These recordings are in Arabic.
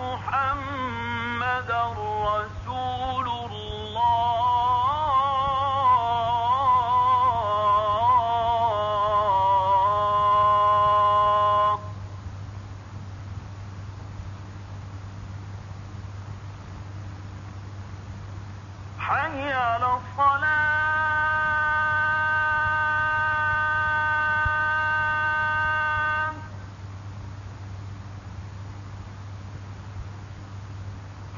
محمد رسول الله. حي على الصلاة.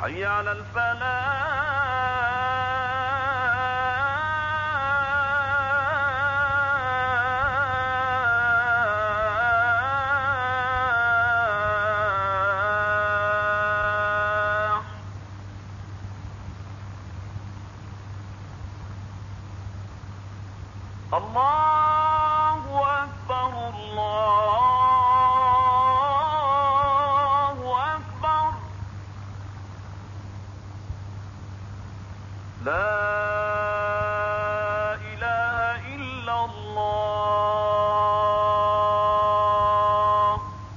حي على الفلاح. الله لا